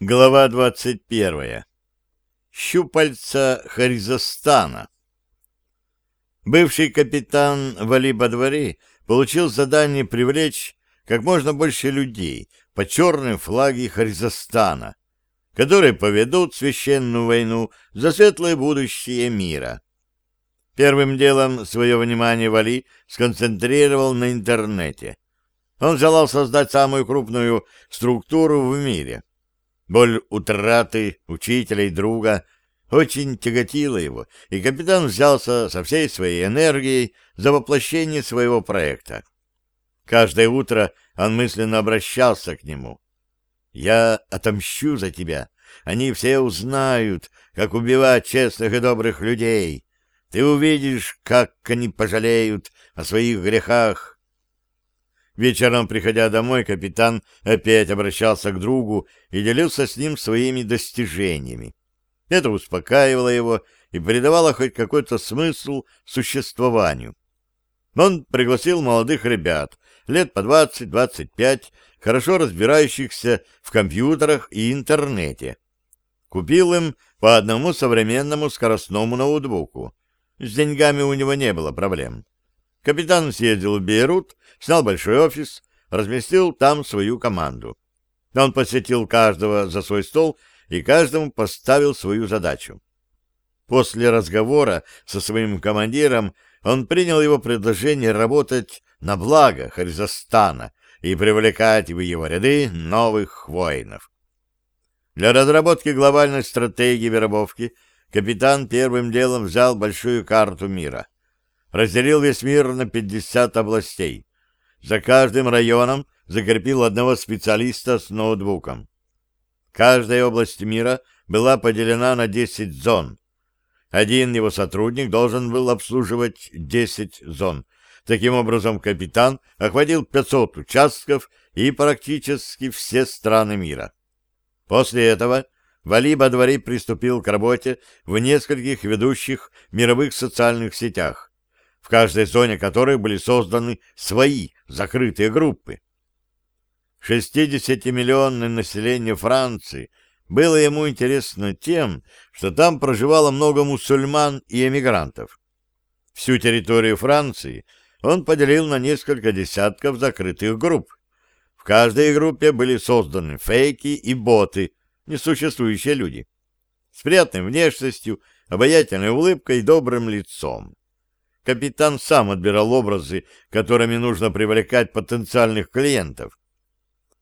Глава 21. Щупальца Харизостана. Бывший капитан Вали Бадвари получил задание привлечь как можно больше людей по черным флаге Харизостана, которые поведут священную войну за светлое будущее мира. Первым делом свое внимание Вали сконцентрировал на интернете. Он желал создать самую крупную структуру в мире — Боль утраты учителя и друга очень тяготила его, и капитан взялся со всей своей энергией за воплощение своего проекта. Каждое утро он мысленно обращался к нему. «Я отомщу за тебя. Они все узнают, как убивать честных и добрых людей. Ты увидишь, как они пожалеют о своих грехах. Вечером, приходя домой, капитан опять обращался к другу и делился с ним своими достижениями. Это успокаивало его и придавало хоть какой-то смысл существованию. Он пригласил молодых ребят, лет по 20-25, хорошо разбирающихся в компьютерах и интернете. Купил им по одному современному скоростному ноутбуку. С деньгами у него не было проблем. Капитан съездил в Бейрут, снял большой офис, разместил там свою команду. Он посетил каждого за свой стол и каждому поставил свою задачу. После разговора со своим командиром он принял его предложение работать на благо Харизостана и привлекать в его ряды новых воинов. Для разработки глобальной стратегии вербовки капитан первым делом взял большую карту мира — разделил весь мир на 50 областей. За каждым районом закрепил одного специалиста с ноутбуком. Каждая область мира была поделена на 10 зон. Один его сотрудник должен был обслуживать 10 зон. Таким образом, капитан охватил 500 участков и практически все страны мира. После этого Вали Бадвари приступил к работе в нескольких ведущих мировых социальных сетях, в каждой зоне которой были созданы свои закрытые группы. 60-миллионное население Франции было ему интересно тем, что там проживало много мусульман и эмигрантов. Всю территорию Франции он поделил на несколько десятков закрытых групп. В каждой группе были созданы фейки и боты, несуществующие люди, с приятной внешностью, обаятельной улыбкой и добрым лицом. Капитан сам отбирал образы, которыми нужно привлекать потенциальных клиентов.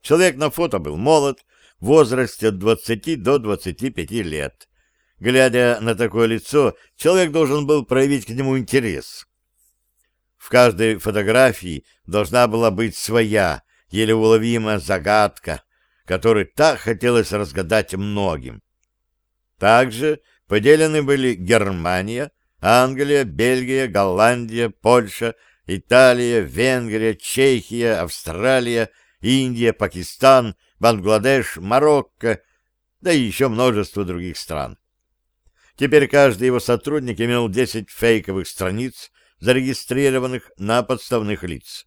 Человек на фото был молод, в возрасте от 20 до 25 лет. Глядя на такое лицо, человек должен был проявить к нему интерес. В каждой фотографии должна была быть своя, еле уловимая загадка, которую так хотелось разгадать многим. Также поделены были Германия, Англия, Бельгия, Голландия, Польша, Италия, Венгрия, Чехия, Австралия, Индия, Пакистан, Бангладеш, Марокко, да и еще множество других стран. Теперь каждый его сотрудник имел 10 фейковых страниц, зарегистрированных на подставных лиц.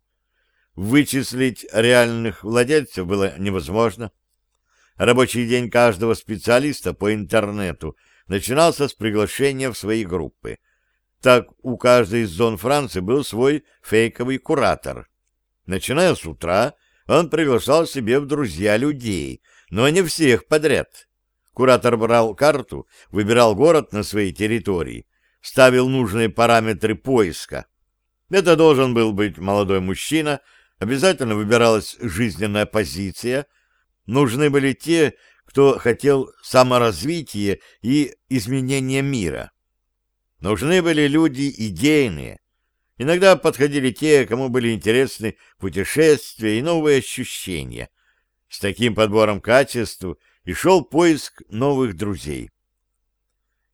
Вычислить реальных владельцев было невозможно. Рабочий день каждого специалиста по интернету начинался с приглашения в свои группы. Так у каждой из зон Франции был свой фейковый куратор. Начиная с утра, он приглашал себе в друзья людей, но не всех подряд. Куратор брал карту, выбирал город на своей территории, ставил нужные параметры поиска. Это должен был быть молодой мужчина, обязательно выбиралась жизненная позиция, нужны были те, кто хотел саморазвития и изменения мира. Нужны были люди идейные. Иногда подходили те, кому были интересны путешествия и новые ощущения. С таким подбором качеств и шел поиск новых друзей.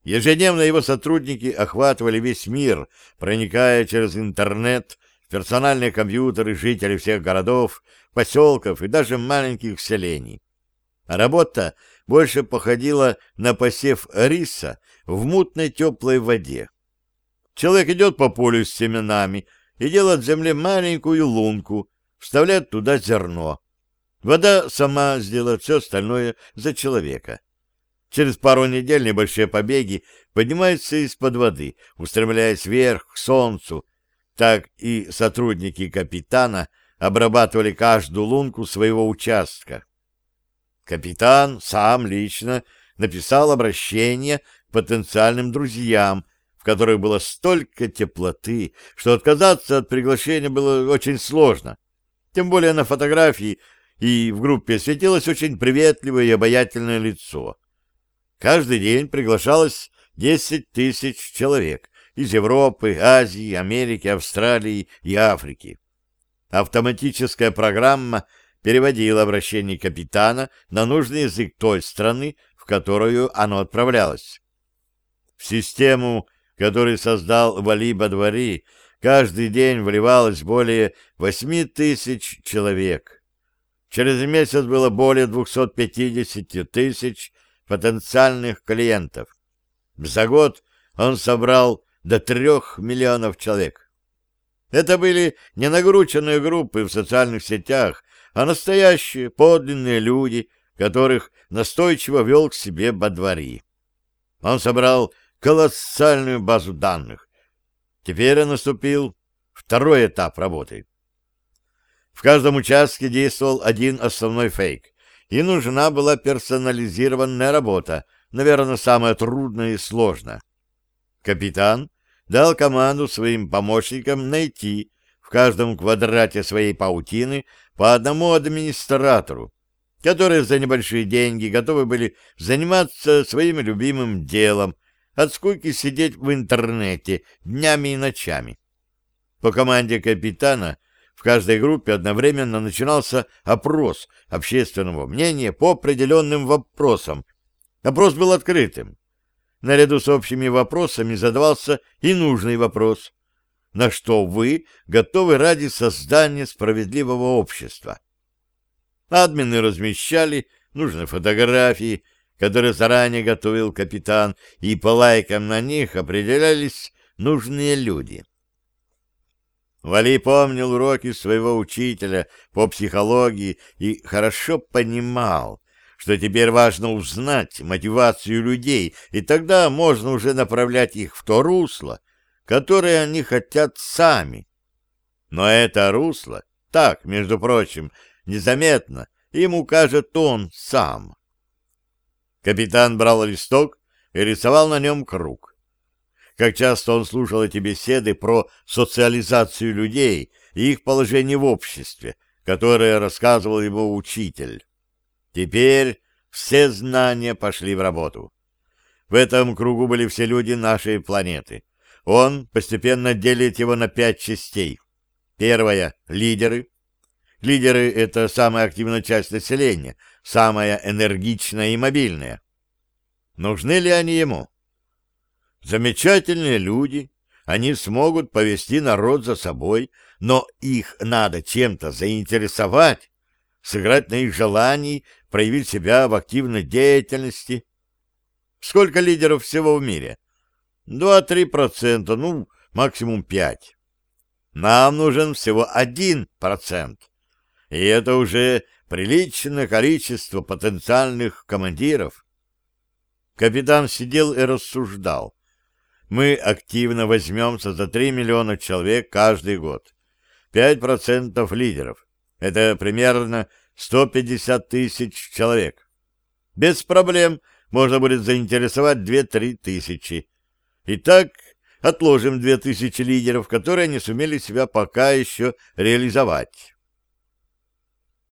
Ежедневно его сотрудники охватывали весь мир, проникая через интернет в персональные компьютеры жителей всех городов, поселков и даже маленьких селений. Работа больше походила на посев риса в мутной теплой воде. Человек идет по полю с семенами и делает в земле маленькую лунку, вставляет туда зерно. Вода сама сделает все остальное за человека. Через пару недель небольшие побеги поднимаются из-под воды, устремляясь вверх к солнцу. Так и сотрудники капитана обрабатывали каждую лунку своего участка. Капитан сам лично написал обращение потенциальным друзьям, в которых было столько теплоты, что отказаться от приглашения было очень сложно. Тем более на фотографии и в группе светилось очень приветливое и обаятельное лицо. Каждый день приглашалось 10 тысяч человек из Европы, Азии, Америки, Австралии и Африки. Автоматическая программа переводила обращение капитана на нужный язык той страны, в которую оно отправлялось. В систему, которую создал Вали Бадвари, каждый день вливалось более 8 тысяч человек. Через месяц было более 250 тысяч потенциальных клиентов. За год он собрал до трех миллионов человек. Это были не нагрученные группы в социальных сетях, а настоящие, подлинные люди, которых настойчиво вел к себе Бадвари. Он собрал колоссальную базу данных. Теперь наступил второй этап работы. В каждом участке действовал один основной фейк, и нужна была персонализированная работа, наверное, самая трудная и сложная. Капитан дал команду своим помощникам найти в каждом квадрате своей паутины по одному администратору, которые за небольшие деньги готовы были заниматься своим любимым делом, от скуки сидеть в интернете днями и ночами. По команде капитана в каждой группе одновременно начинался опрос общественного мнения по определенным вопросам. Опрос был открытым. Наряду с общими вопросами задавался и нужный вопрос. На что вы готовы ради создания справедливого общества? Админы размещали нужные фотографии, которые заранее готовил капитан, и по лайкам на них определялись нужные люди. Вали помнил уроки своего учителя по психологии и хорошо понимал, что теперь важно узнать мотивацию людей, и тогда можно уже направлять их в то русло, которое они хотят сами. Но это русло, так, между прочим, незаметно, им укажет он сам. Капитан брал листок и рисовал на нем круг как часто он слушал эти беседы про социализацию людей и их положение в обществе, которое рассказывал его учитель. Теперь все знания пошли в работу. В этом кругу были все люди нашей планеты. Он постепенно делит его на пять частей. Первая — лидеры. Лидеры — это самая активная часть населения, самая энергичная и мобильная. Нужны ли они ему? Замечательные люди, они смогут повести народ за собой, но их надо чем-то заинтересовать, сыграть на их желании, проявить себя в активной деятельности. Сколько лидеров всего в мире? Два-три процента, ну, максимум пять. Нам нужен всего один процент. И это уже приличное количество потенциальных командиров. Капитан сидел и рассуждал мы активно возьмемся за 3 миллиона человек каждый год. 5% лидеров. Это примерно 150 тысяч человек. Без проблем можно будет заинтересовать 2-3 тысячи. Итак, отложим 2 тысячи лидеров, которые не сумели себя пока еще реализовать.